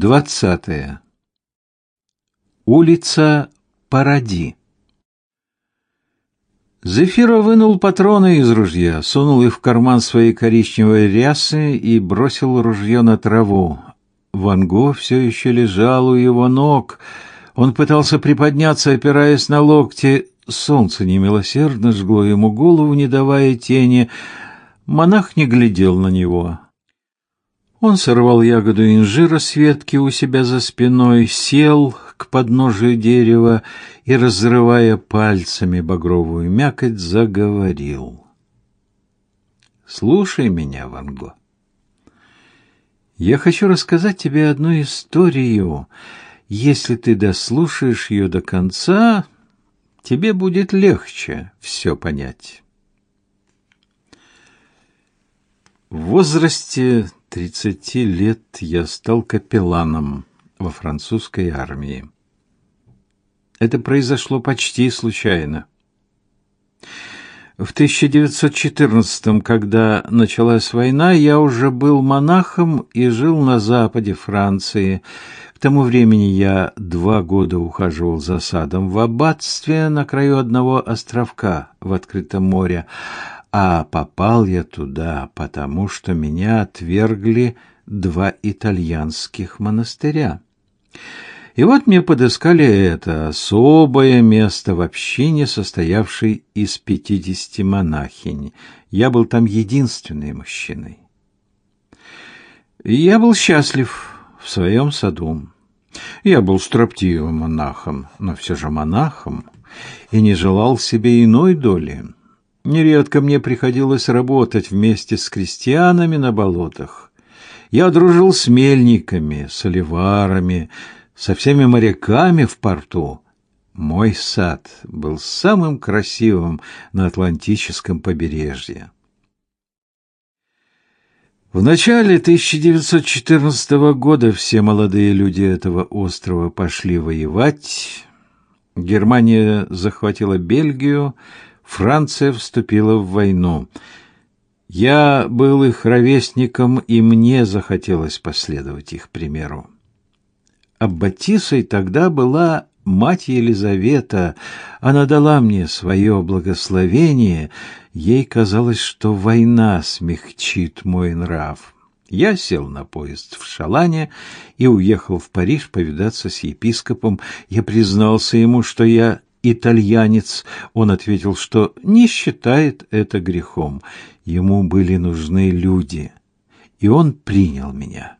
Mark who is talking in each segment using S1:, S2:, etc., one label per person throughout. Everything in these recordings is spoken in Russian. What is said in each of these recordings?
S1: Двадцатое. Улица Паради. Зефиро вынул патроны из ружья, сунул их в карман своей коричневой рясы и бросил ружье на траву. Ван Го все еще лежал у его ног. Он пытался приподняться, опираясь на локти. Солнце немилосердно жгло ему голову, не давая тени. Монах не глядел на него. Он сорвал ягоду инжира с ветки у себя за спиной, сел к подножию дерева и, разрывая пальцами багровую мякоть, заговорил. «Слушай меня, Ванго. Я хочу рассказать тебе одну историю. Если ты дослушаешь ее до конца, тебе будет легче все понять». В возрасте тридцати лет я стал капелланом во французской армии. Это произошло почти случайно. В 1914 когда началась война, я уже был монахом и жил на западе Франции. К тому времени я два года ухаживал за садом в аббатстве на краю одного островка в открытом море, а попал я туда, потому что меня отвергли два итальянских монастыря. И вот мне подыскали это особое место в общине, состоявшей из пятидесяти монахинь. Я был там единственный мужчиной. Я был счастлив в своем саду. Я был строптивым монахом, но все же монахом, и не желал себе иной доли. Нередко мне приходилось работать вместе с крестьянами на болотах. Я дружил с мельниками, с оливарами, со всеми моряками в порту. Мой сад был самым красивым на Атлантическом побережье. В начале 1914 года все молодые люди этого острова пошли воевать. Германия захватила Бельгию, Франция вступила в войну. Я был их ровесником, и мне захотелось последовать их примеру. Аббатисой тогда была мать Елизавета. Она дала мне свое благословение. Ей казалось, что война смягчит мой нрав. Я сел на поезд в Шалане и уехал в Париж повидаться с епископом. Я признался ему, что я итальянец, он ответил, что не считает это грехом. Ему были нужны люди, и он принял меня.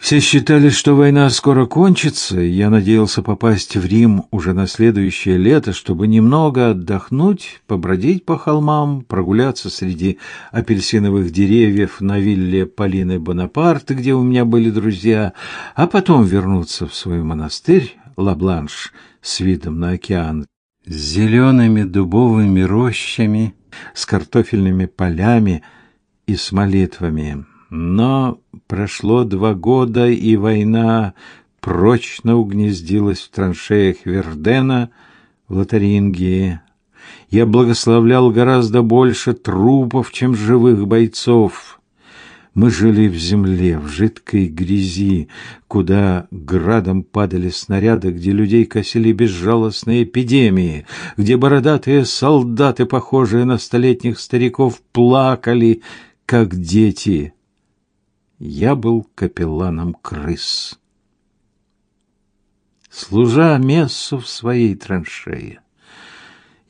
S1: Все считали, что война скоро кончится, и я надеялся попасть в Рим уже на следующее лето, чтобы немного отдохнуть, побродить по холмам, прогуляться среди апельсиновых деревьев на вилле Полины Бонапарт, где у меня были друзья, а потом вернуться в свой монастырь, Ла-Бланш с видом на океан, с зелеными дубовыми рощами, с картофельными полями и с молитвами. Но прошло два года, и война прочно угнездилась в траншеях Вердена, в Лотарингии. Я благословлял гораздо больше трупов, чем живых бойцов. Мы жили в земле, в жидкой грязи, куда градом падали снаряды, где людей косили безжалостные эпидемии, где бородатые солдаты, похожие на столетних стариков, плакали, как дети. Я был капелланом крыс. Служа мессу в своей траншее,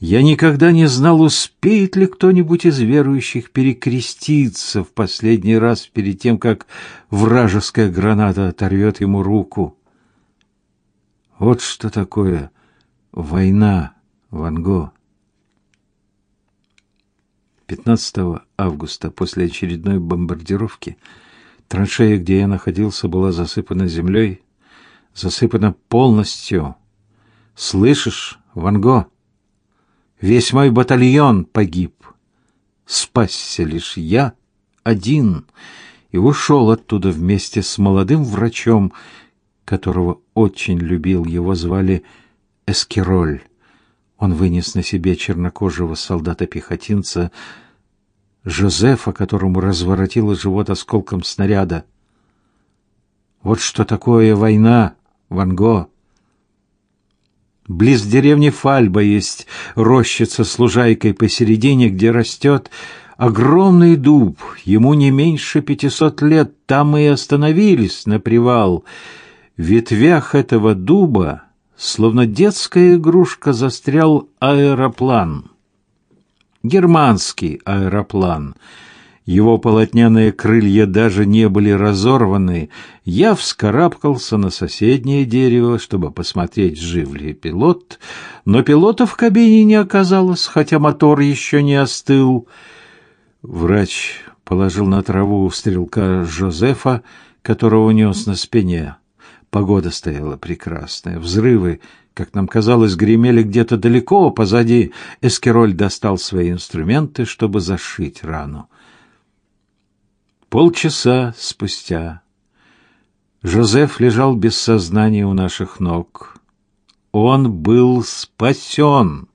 S1: я никогда не знал, успеет ли кто-нибудь из верующих перекреститься в последний раз перед тем, как вражеская граната оторвет ему руку. Вот что такое война, Ван Го. 15 августа после очередной бомбардировки траншея, где я находился, была засыпана землей, засыпана полностью. Слышишь, Ван Го? Весь мой батальон погиб. Спасся лишь я один и ушел оттуда вместе с молодым врачом, которого очень любил. Его звали Эскироль. Он вынес на себе чернокожего солдата-пехотинца Жозефа, которому разворотило живот осколком снаряда. Вот что такое война, Ван Го. Близ деревни Фальба есть рощица с лужайкой посередине, где растет огромный дуб. Ему не меньше пятисот лет. Там мы и остановились на привал. В ветвях этого дуба, словно детская игрушка, застрял аэроплан. Германский аэроплан — его полотняные крылья даже не были разорваны. Я вскарабкался на соседнее дерево, чтобы посмотреть, жив ли пилот, но пилота в кабине не оказалось, хотя мотор еще не остыл. Врач положил на траву стрелка Жозефа, которого нес на спине. Погода стояла прекрасная, взрывы, как нам казалось, гремели где-то далеко позади. Эскероль достал свои инструменты, чтобы зашить рану. Полчаса спустя Жозеф лежал без сознания у наших ног. Он был спасен.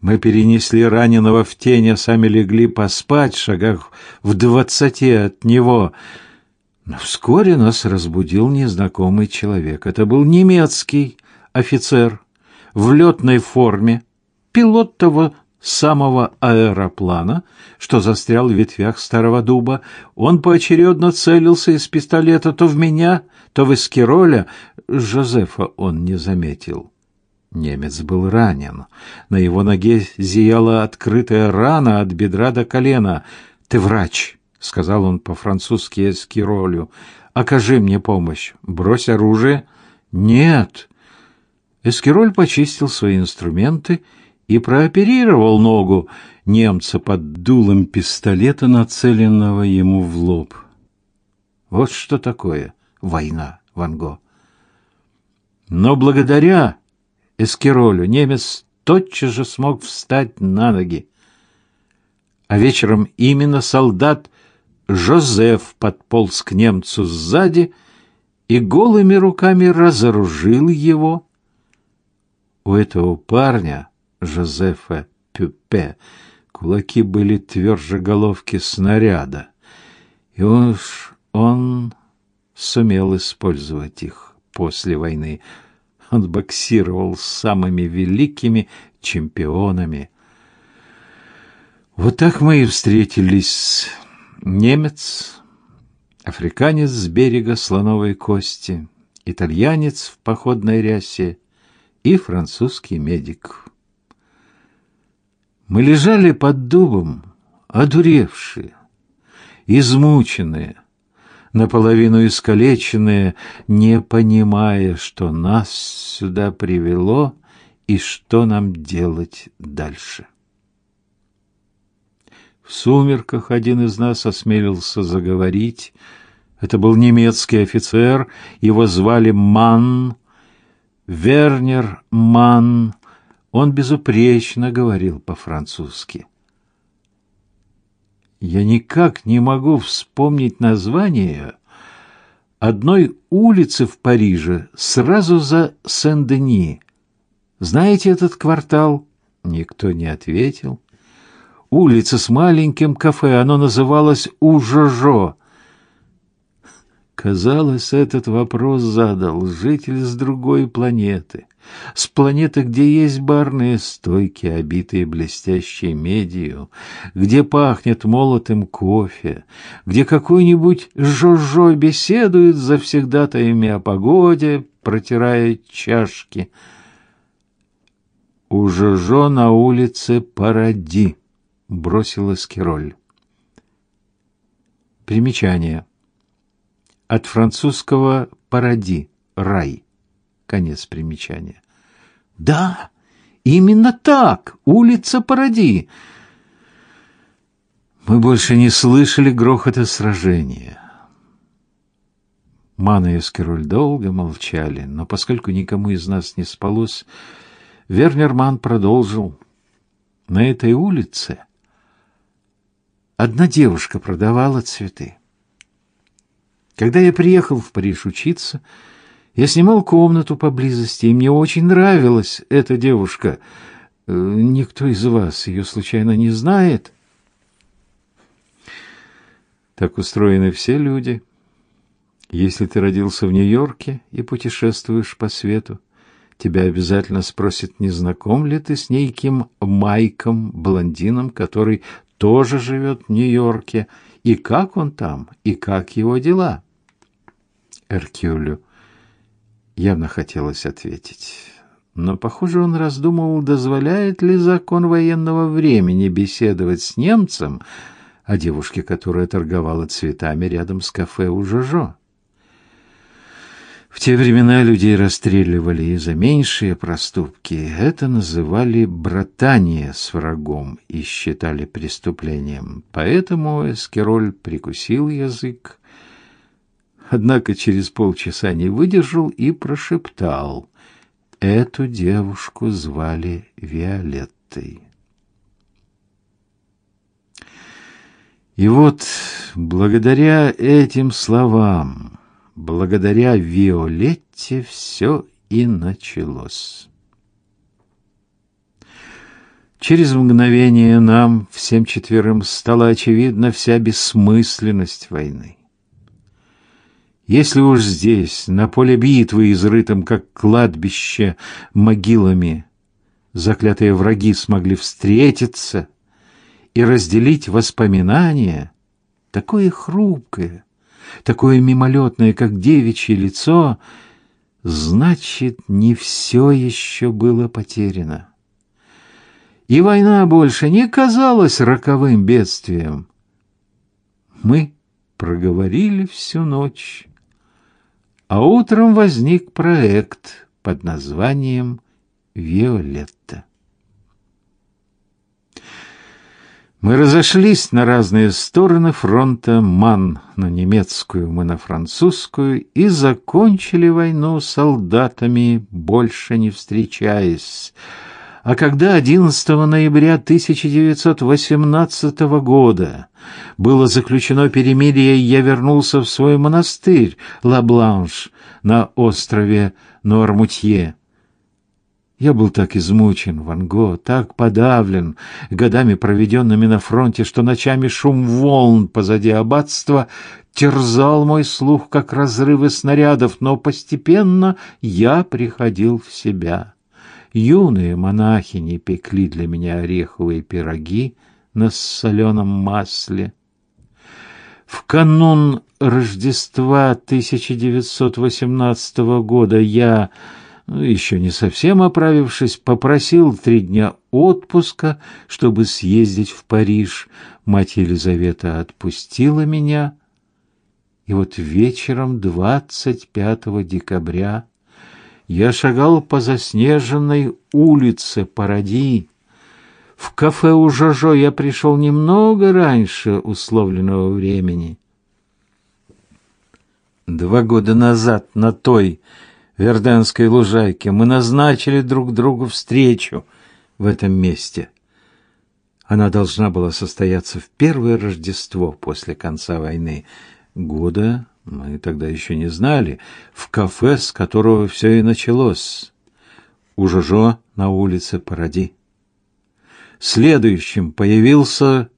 S1: Мы перенесли раненого в тень, а сами легли поспать в шагах в двадцати от него. Но вскоре нас разбудил незнакомый человек. Это был немецкий офицер в летной форме, пилот того самого аэроплана, что застрял в ветвях старого дуба. Он поочередно целился из пистолета то в меня, то в Эскироля. Жозефа он не заметил. Немец был ранен. На его ноге зияла открытая рана от бедра до колена. «Ты врач», — сказал он по-французски Эскиролю. «Окажи мне помощь. Брось оружие». «Нет». Эскироль почистил свои инструменты и и прооперировал ногу немца под дулом пистолета, нацеленного ему в лоб. Вот что такое война, Ван Го. Но благодаря Эскиролю немец тотчас же смог встать на ноги. А вечером именно солдат Жозеф подполз к немцу сзади и голыми руками разоружил его. У этого парня Жозефа Пюпе. Кулаки были тверже головки снаряда, и уж он сумел использовать их после войны. Он боксировал с самыми великими чемпионами. Вот так мы и встретились. Немец, африканец с берега слоновой кости, итальянец в походной рясе и французский медик. Мы лежали под дубом, одуревшие, измученные, наполовину искалеченные, не понимая, что нас сюда привело и что нам делать дальше. В сумерках один из нас осмелился заговорить. Это был немецкий офицер, его звали Манн, Вернер Манн, он безупречно говорил по-французски. Я никак не могу вспомнить название одной улицы в Париже сразу за Сен-Дени. Знаете этот квартал? Никто не ответил. Улица с маленьким кафе, оно называлось Ужожо. Казалось, этот вопрос задал житель с другой планеты с планеты, где есть барные стойки, обитые блестящей медью, где пахнет молотым кофе, где какой-нибудь Жожо беседует завсегдатаями о погоде, протирая чашки. У Жожо на улице Паради, бросила Скироль. Примечание. От французского «паради» — рай. Конец примечания. Да, именно так, улица Паради. Мы больше не слышали грохота сражения. Мана и Эскероль долго молчали, но поскольку никому из нас не спалось, Вернер Ман продолжил. На этой улице одна девушка продавала цветы. Когда я приехал в Париж учиться, я снимал комнату поблизости, и мне очень нравилась эта девушка. Э, никто из вас ее случайно не знает? Так устроены все люди. Если ты родился в Нью-Йорке и путешествуешь по свету, тебя обязательно спросят, не знаком ли ты с неким Майком, блондином, который тоже живет в Нью-Йорке, и как он там, и как его дела. Эркюлю явно хотелось ответить, но, похоже, он раздумывал, дозволяет ли закон военного времени беседовать с немцем о девушке, которая торговала цветами рядом с кафе у Жожо. В те времена людей расстреливали и за меньшие проступки. Это называли братание с врагом и считали преступлением. Поэтому Эскероль прикусил язык, однако через полчаса не выдержал и прошептал. Эту девушку звали Виолеттой. И вот, благодаря этим словам, благодаря Виолетте все и началось. Через мгновение нам, всем четверым, стала очевидна вся бессмысленность войны. Если уж здесь, на поле битвы, изрытом как кладбище могилами, заклятые враги смогли встретиться и разделить воспоминания, такое хрупкое, такое мимолетное, как девичье лицо, значит, не все еще было потеряно. И война больше не казалась роковым бедствием. Мы проговорили всю ночь, а утром возник проект под названием «Виолетта». Мы разошлись на разные стороны фронта, Ман на немецкую, мы на французскую, и закончили войну солдатами, больше не встречаясь. А когда 11 ноября 1918 года было заключено перемирие, я вернулся в свой монастырь Ла-Бланш на острове Нормутье. Я был так измучен, Ван Го, так подавлен годами, проведенными на фронте, что ночами шум волн позади аббатства терзал мой слух, как разрывы снарядов, но постепенно я приходил в себя. Юные монахини пекли для меня ореховые пироги на соленом масле. В канун Рождества 1918 года я ну, еще не совсем оправившись, попросил три дня отпуска, чтобы съездить в Париж. Мать Елизавета отпустила меня, и вот вечером 25 декабря я шагал по заснеженной улице Паради. В кафе у Жожо я пришел немного раньше условленного времени. Два года назад на той Верденской лужайке. Мы назначили друг другу встречу в этом месте. Она должна была состояться в первое Рождество после конца войны. Года мы тогда еще не знали. В кафе, с которого все и началось. У Жожо на улице Паради. Следующим появился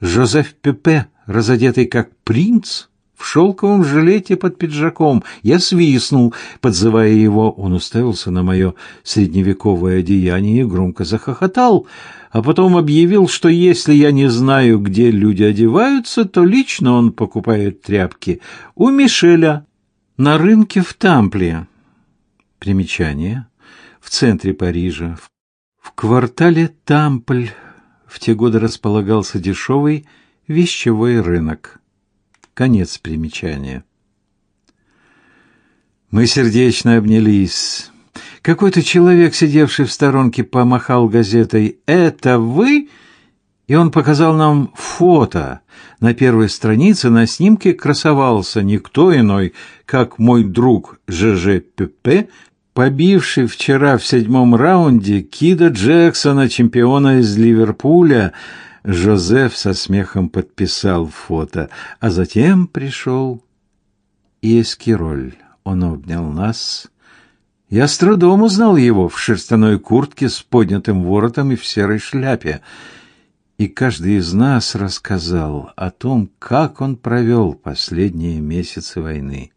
S1: Жозеф Пепе, разодетый как принц, в шелковом жилете под пиджаком. Я свистнул, подзывая его. Он уставился на мое средневековое одеяние и громко захохотал, а потом объявил, что если я не знаю, где люди одеваются, то лично он покупает тряпки у Мишеля на рынке в Тампле. Примечание. В центре Парижа, в квартале Тампль, в те годы располагался дешевый вещевой рынок. Конец примечания. Мы сердечно обнялись. Какой-то человек, сидевший в сторонке, помахал газетой «Это вы?» И он показал нам фото. На первой странице на снимке красовался никто иной, как мой друг ЖЖ Пепе, побивший вчера в седьмом раунде Кида Джексона, чемпиона из Ливерпуля, Жозеф со смехом подписал фото, а затем пришел Эскироль. Он обнял нас. Я с трудом узнал его в шерстяной куртке с поднятым воротом и в серой шляпе. и каждый из нас рассказал о том, как он провел последние месяцы войны.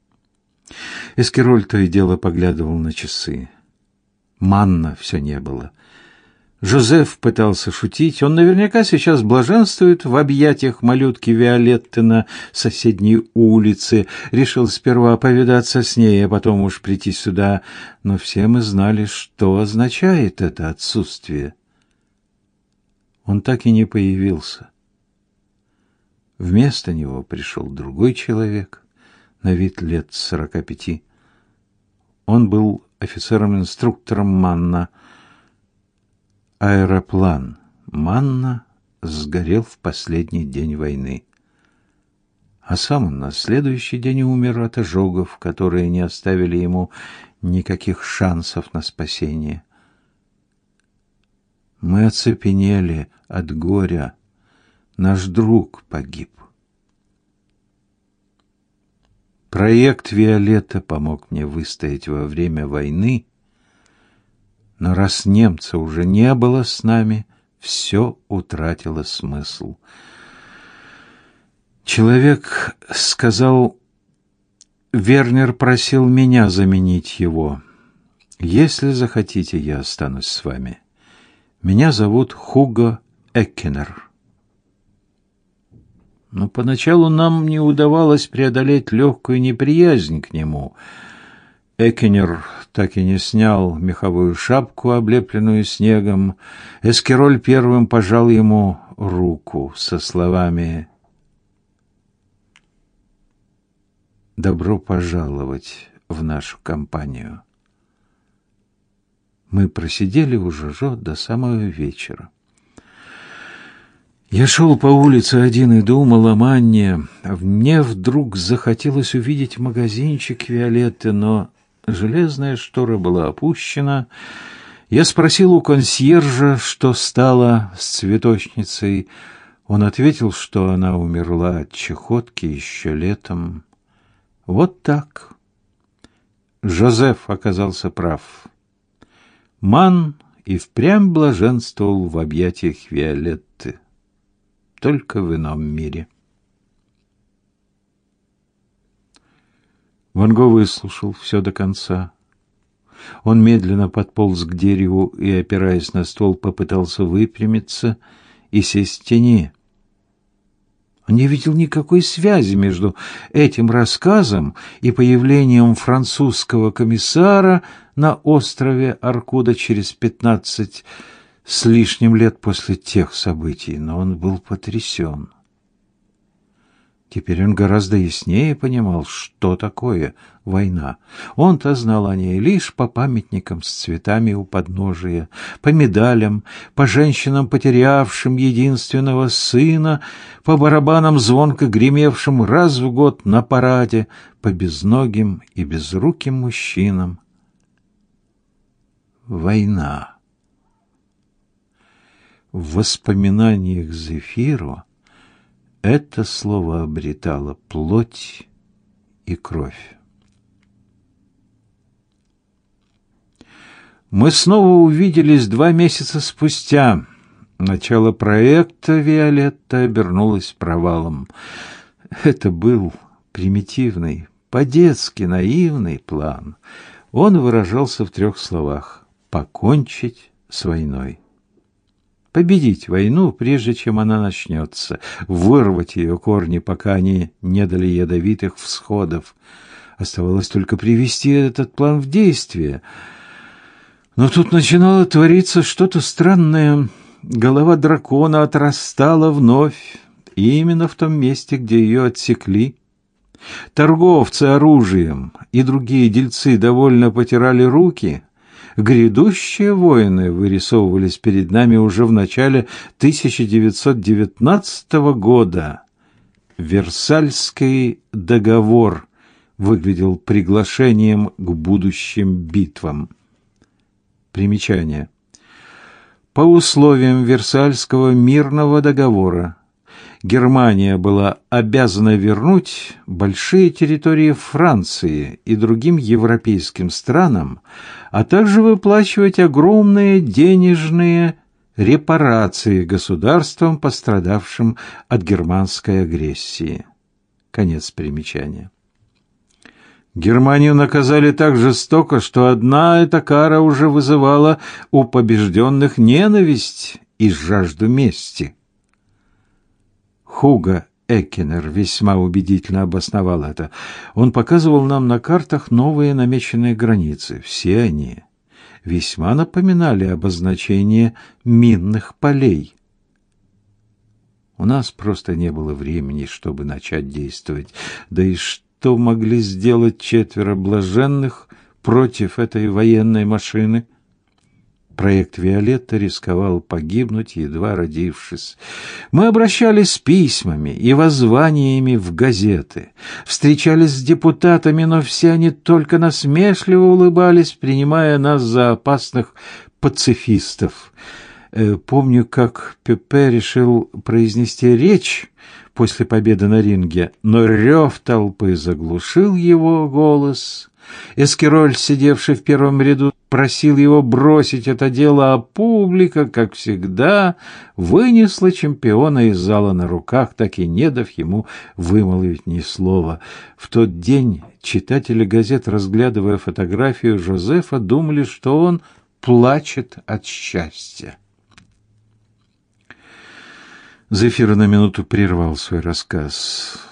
S1: Эскероль то и дело поглядывал на часы. Манна все не было. Жозеф пытался шутить. Он наверняка сейчас блаженствует в объятиях малютки Виолетты на соседней улице. Решил сперва повидаться с ней, а потом уж прийти сюда. Но все мы знали, что означает это отсутствие. Он так и не появился. Вместо него пришел другой человек, на вид лет сорока пяти. Он был офицером-инструктором Манна — Аэроплан Манна сгорел в последний день войны. А сам он на следующий день умер от ожогов, которые не оставили ему никаких шансов на спасение. Мы оцепенели от горя. Наш друг погиб. Проект Виолетта помог мне выстоять во время войны но раз немца уже не было с нами, все утратило смысл. Человек сказал, Вернер просил меня заменить его. Если захотите, я останусь с вами. Меня зовут Хуго Эккенер. Но поначалу нам не удавалось преодолеть легкую неприязнь к нему — Экинер так и не снял меховую шапку, облепленную снегом. Эскироль первым пожал ему руку со словами «Добро пожаловать в нашу компанию». Мы просидели у Жожо до самого вечера. Я шел по улице один и думал о Манне. Мне вдруг захотелось увидеть магазинчик Виолетты, но Железная штора была опущена. Я спросил у консьержа, что стало с цветочницей. Он ответил, что она умерла от чехотки еще летом. Вот так. Жозеф оказался прав. Ман и впрямь блаженствовал в объятиях Виолетты, только в ином мире. Ван Го выслушал все до конца. Он медленно подполз к дереву и, опираясь на ствол, попытался выпрямиться и сесть в тени. Он не видел никакой связи между этим рассказом и появлением французского комиссара на острове Аркуда через пятнадцать с лишним лет после тех событий, но он был потрясен. Теперь он гораздо яснее понимал, что такое война. Он-то знал о ней лишь по памятникам с цветами у подножия, по медалям, по женщинам, потерявшим единственного сына, по барабанам, звонко гремевшим раз в год на параде, по безногим и безруким мужчинам. Война. В воспоминаниях Зефиру это слово обретало плоть и кровь. Мы снова увиделись два месяца спустя. Начало проекта Виолетта обернулось провалом. Это был примитивный, по-детски наивный план. Он выражался в трех словах: покончить с войной победить войну, прежде чем она начнется, вырвать ее корни, пока они не дали ядовитых всходов. Оставалось только привести этот план в действие. Но тут начинало твориться что-то странное. Голова дракона отрастала вновь, и именно в том месте, где ее отсекли. Торговцы оружием и другие дельцы довольно потирали руки — Грядущие войны вырисовывались перед нами уже в начале 1919 года. Версальский договор выглядел приглашением к будущим битвам. Примечание. По условиям Версальского мирного договора Германия была обязана вернуть большие территории Франции и другим европейским странам, а также выплачивать огромные денежные репарации государствам, пострадавшим от германской агрессии. Конец примечания. Германию наказали так жестоко, что одна эта кара уже вызывала у побежденных ненависть и жажду мести. Хуга Эккенер весьма убедительно обосновал это. Он показывал нам на картах новые намеченные границы. Все они весьма напоминали обозначение минных полей. У нас просто не было времени, чтобы начать действовать. Да и что могли сделать четверо блаженных против этой военной машины? Проект Виолетта рисковал погибнуть, едва родившись. Мы обращались с письмами и воззваниями в газеты, встречались с депутатами, но все они только насмешливо улыбались, принимая нас за опасных пацифистов. Э, помню, как Пепе решил произнести речь после победы на ринге, но рев толпы заглушил его голос. Эскироль, сидевший в первом ряду, просил его бросить это дело, а публика, как всегда, вынесла чемпиона из зала на руках, так и не дав ему вымолвить ни слова. В тот день читатели газет, разглядывая фотографию Жозефа, думали, что он плачет от счастья. Зефир на минуту прервал свой рассказ.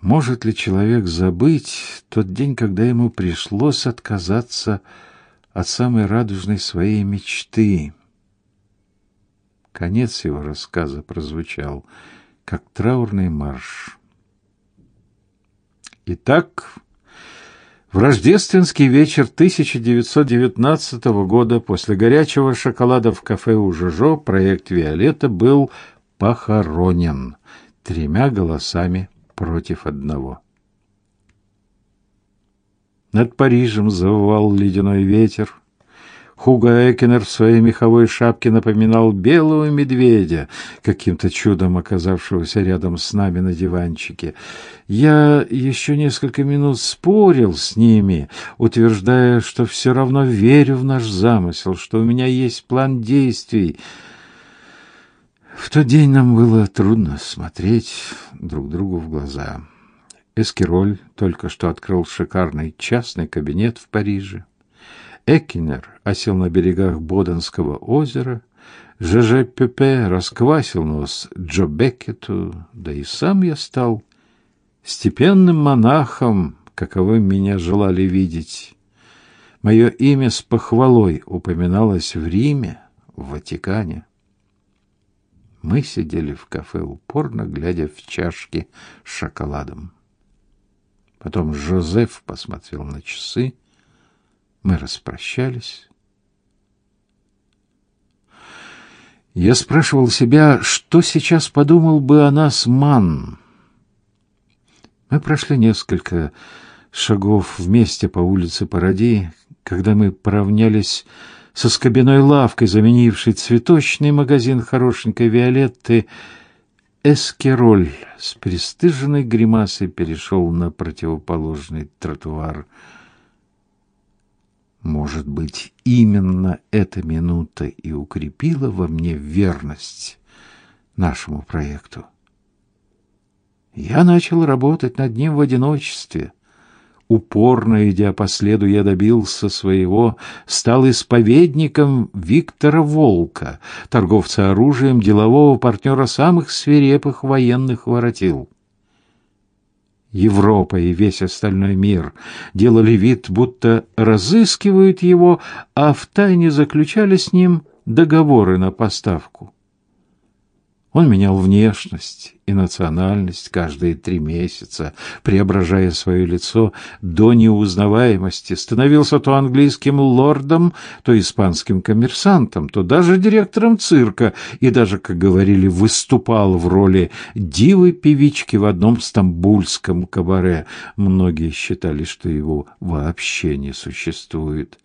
S1: Может ли человек забыть тот день, когда ему пришлось отказаться от самой радужной своей мечты? Конец его рассказа прозвучал, как траурный марш. Итак, в рождественский вечер 1919 года после горячего шоколада в кафе у Жожо проект «Виолетта» был похоронен тремя голосами против одного. Над Парижем завывал ледяной ветер. Хуго Экенер в своей меховой шапке напоминал белого медведя, каким-то чудом оказавшегося рядом с нами на диванчике. Я еще несколько минут спорил с ними, утверждая, что все равно верю в наш замысел, что у меня есть план действий. В тот день нам было трудно смотреть друг другу в глаза. Эскироль только что открыл шикарный частный кабинет в Париже. Эккинер осел на берегах Боденского озера. ЖЖ Пепе расквасил нос Джо Беккету, да и сам я стал степенным монахом, каковым меня желали видеть. Мое имя с похвалой упоминалось в Риме, в Ватикане. Мы сидели в кафе упорно, глядя в чашки с шоколадом. Потом Жозеф посмотрел на часы. Мы распрощались. Я спрашивал себя, что сейчас подумал бы о нас Ман. Мы прошли несколько шагов вместе по улице Паради, когда мы поравнялись со скобяной лавкой, заменившей цветочный магазин хорошенькой Виолетты, Эскероль с пристыженной гримасой перешел на противоположный тротуар. Может быть, именно эта минута и укрепила во мне верность нашему проекту. Я начал работать над ним в одиночестве, Упорно идя по следу, я добился своего, стал исповедником Виктора Волка, торговца оружием, делового партнера самых свирепых военных воротил. Европа и весь остальной мир делали вид, будто разыскивают его, а втайне заключали с ним договоры на поставку. Он менял внешность и национальность каждые три месяца, преображая свое лицо до неузнаваемости, становился то английским лордом, то испанским коммерсантом, то даже директором цирка и даже, как говорили, выступал в роли дивы-певички в одном стамбульском кабаре. Многие считали, что его вообще не существует.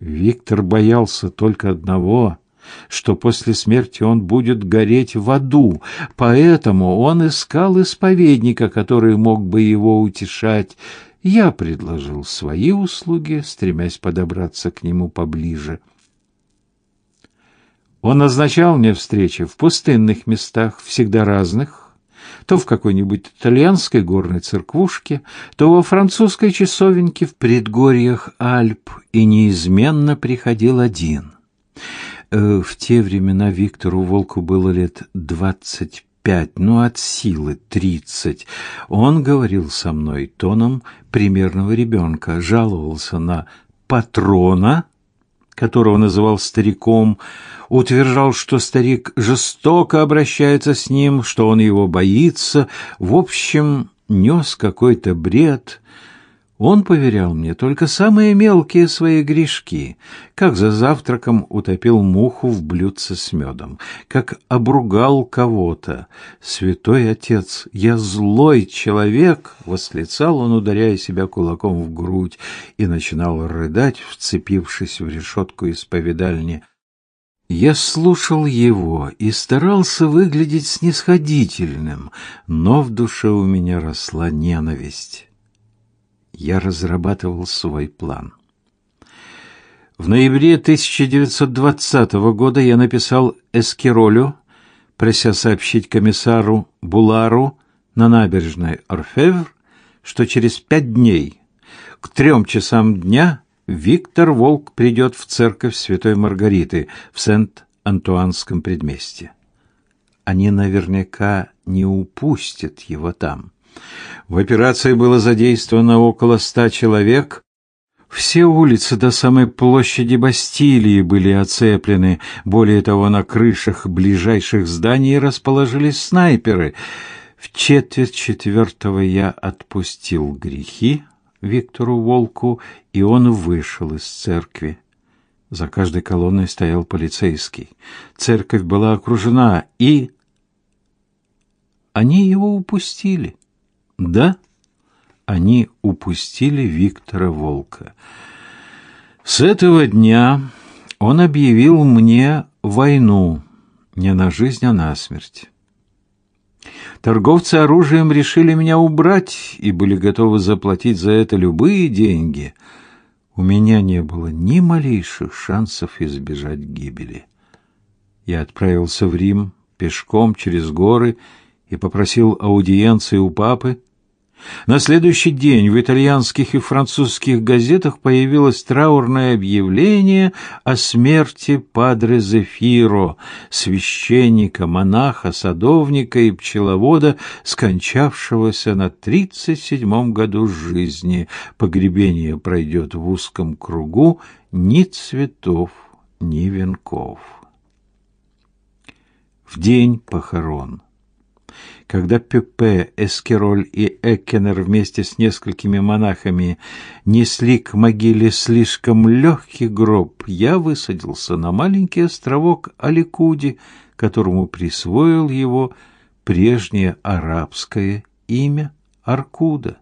S1: Виктор боялся только одного — что после смерти он будет гореть в аду, поэтому он искал исповедника, который мог бы его утешать. Я предложил свои услуги, стремясь подобраться к нему поближе. Он назначал мне встречи в пустынных местах, всегда разных, то в какой-нибудь итальянской горной церквушке, то во французской часовенке в предгорьях Альп, и неизменно приходил один. Э, в те времена Виктору Волку было лет двадцать пять, ну, от силы тридцать. Он говорил со мной тоном примерного ребенка, жаловался на патрона, которого называл стариком, утверждал, что старик жестоко обращается с ним, что он его боится, в общем, нес какой-то бред, он поверял мне только самые мелкие свои грешки, как за завтраком утопил муху в блюдце с медом, как обругал кого-то. «Святой отец, я злой человек!» — восклицал он, ударяя себя кулаком в грудь, и начинал рыдать, вцепившись в решетку исповедальни. Я слушал его и старался выглядеть снисходительным, но в душе у меня росла ненависть я разрабатывал свой план. В ноябре 1920 года я написал Эскиролю, прося сообщить комиссару Булару на набережной Орфевр, что через пять дней к трем часам дня Виктор Волк придет в церковь Святой Маргариты в Сент-Антуанском предместье. Они наверняка не упустят его там. В операции было задействовано около ста человек. Все улицы до самой площади Бастилии были оцеплены. Более того, на крышах ближайших зданий расположились снайперы. В четверть четвертого я отпустил грехи Виктору Волку, и он вышел из церкви. За каждой колонной стоял полицейский. Церковь была окружена, и они его упустили. Да, они упустили Виктора Волка. С этого дня он объявил мне войну не на жизнь, а на смерть. Торговцы оружием решили меня убрать и были готовы заплатить за это любые деньги. У меня не было ни малейших шансов избежать гибели. Я отправился в Рим пешком через горы и попросил аудиенции у папы. На следующий день в итальянских и французских газетах появилось траурное объявление о смерти падре Зефиро, священника, монаха, садовника и пчеловода, скончавшегося на тридцать седьмом году жизни. Погребение пройдет в узком кругу ни цветов, ни венков. В день похорон когда Пюпе, Эскероль и Эккенер вместе с несколькими монахами несли к могиле слишком легкий гроб, я высадился на маленький островок Аликуди, которому присвоил его прежнее арабское имя Аркуда.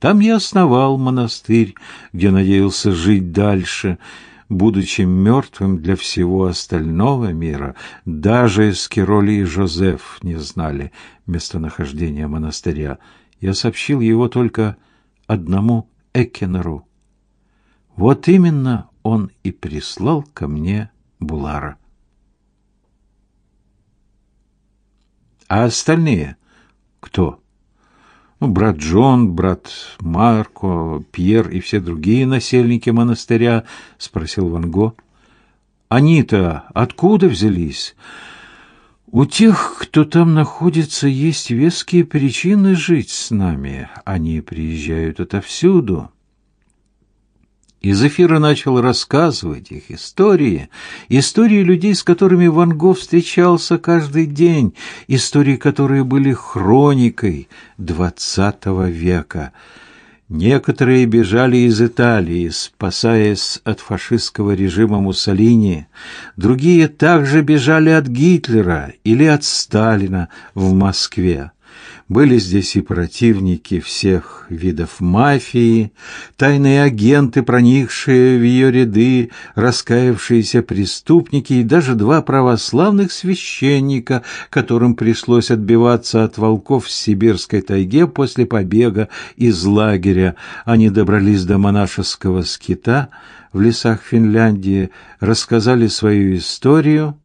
S1: Там я основал монастырь, где надеялся жить дальше — будучи мертвым для всего остального мира, даже Эскироли и Жозеф не знали местонахождения монастыря. Я сообщил его только одному Экенеру. Вот именно он и прислал ко мне Булара. А остальные кто? Ну, брат Джон, брат Марко, Пьер и все другие насельники монастыря, спросил Ван Го. Они-то откуда взялись? У тех, кто там находится, есть веские причины жить с нами. Они приезжают отовсюду. И Зефира начал рассказывать их истории, истории людей, с которыми Ван Гог встречался каждый день, истории, которые были хроникой двадцатого века. Некоторые бежали из Италии, спасаясь от фашистского режима Муссолини, другие также бежали от Гитлера или от Сталина в Москве. Были здесь и противники всех видов мафии, тайные агенты, проникшие в ее ряды, раскаявшиеся преступники и даже два православных священника, которым пришлось отбиваться от волков в сибирской тайге после побега из лагеря. Они добрались до монашеского скита в лесах Финляндии, рассказали свою историю,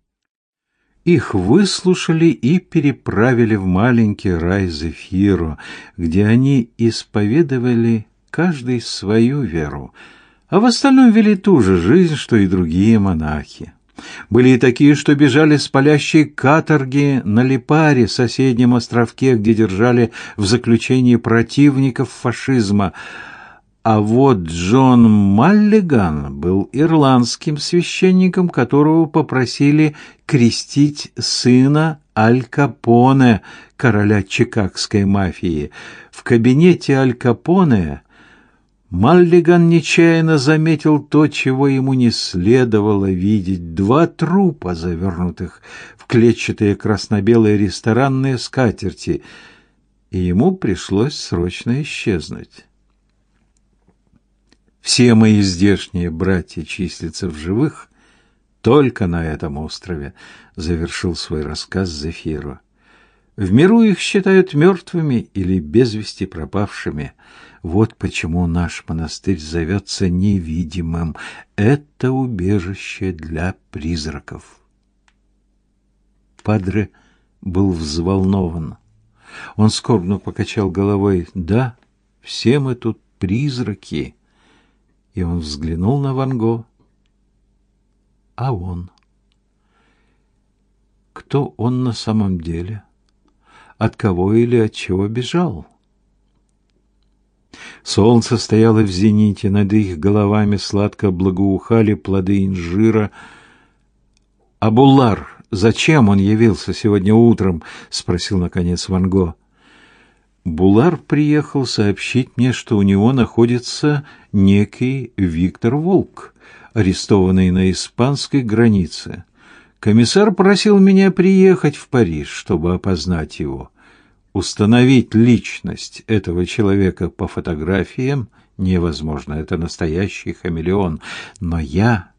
S1: их выслушали и переправили в маленький рай Зефиру, где они исповедовали каждый свою веру, а в остальном вели ту же жизнь, что и другие монахи. Были и такие, что бежали с палящей каторги на Липаре, соседнем островке, где держали в заключении противников фашизма – а вот Джон Маллиган был ирландским священником, которого попросили крестить сына Аль Капоне, короля чикагской мафии. В кабинете Аль Капоне Маллиган нечаянно заметил то, чего ему не следовало видеть. Два трупа, завернутых в клетчатые красно-белые ресторанные скатерти, и ему пришлось срочно исчезнуть. Все мои здешние братья числятся в живых только на этом острове, завершил свой рассказ Зефиру. В миру их считают мертвыми или без вести пропавшими. Вот почему наш монастырь зовется невидимым. Это убежище для призраков. Падре был взволнован. Он скорбно покачал головой. Да, все мы тут призраки и он взглянул на Ван Го. А он? Кто он на самом деле? От кого или от чего бежал? Солнце стояло в зените, над их головами сладко благоухали плоды инжира. «Абуллар, зачем он явился сегодня утром?» — спросил, наконец, Ван Го. Булар приехал сообщить мне, что у него находится некий Виктор Волк, арестованный на испанской границе. Комиссар просил меня приехать в Париж, чтобы опознать его. Установить личность этого человека по фотографиям невозможно, это настоящий хамелеон, но я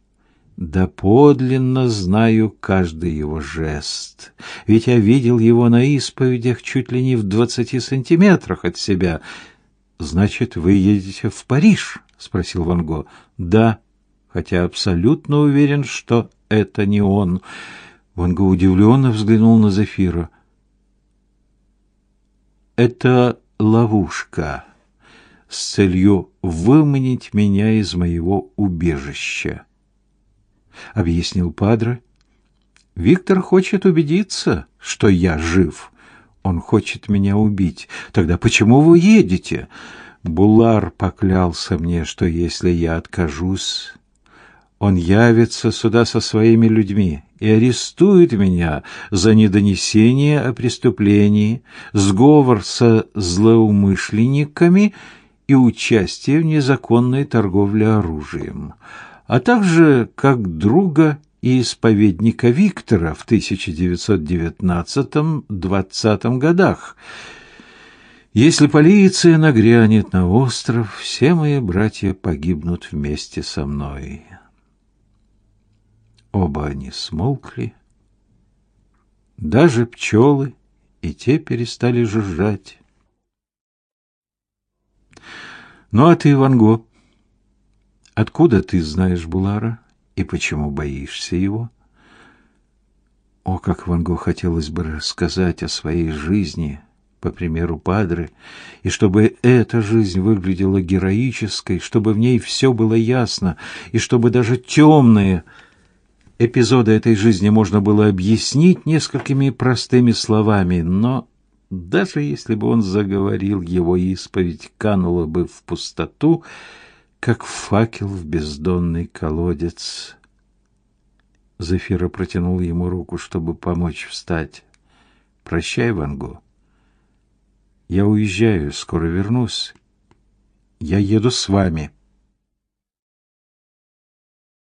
S1: доподлинно знаю каждый его жест. Ведь я видел его на исповедях чуть ли не в двадцати сантиметрах от себя. Значит, вы едете в Париж? спросил Ван Го. Да, хотя абсолютно уверен, что это не он. Ван Го удивленно взглянул на Зафира. Это ловушка с целью выманить меня из моего убежища. — объяснил Падре. «Виктор хочет убедиться, что я жив. Он хочет меня убить. Тогда почему вы едете?» Булар поклялся мне, что если я откажусь, он явится сюда со своими людьми и арестует меня за недонесение о преступлении, сговор со злоумышленниками и участие в незаконной торговле оружием а также как друга и исповедника Виктора в 1919-20 годах. Если полиция нагрянет на остров, все мои братья погибнут вместе со мной. Оба они смолкли. Даже пчелы и те перестали жужжать. Ну а ты, Ван Гог, Откуда ты знаешь Булара и почему боишься его? О, как Ван Гог хотелось бы рассказать о своей жизни, по примеру Падре, и чтобы эта жизнь выглядела героической, чтобы в ней все было ясно, и чтобы даже темные эпизоды этой жизни можно было объяснить несколькими простыми словами, но даже если бы он заговорил, его исповедь канула бы в пустоту, как факел в бездонный колодец. Зефира протянул ему руку, чтобы помочь встать. Прощай, Ванго. Я уезжаю, скоро вернусь. Я еду с вами.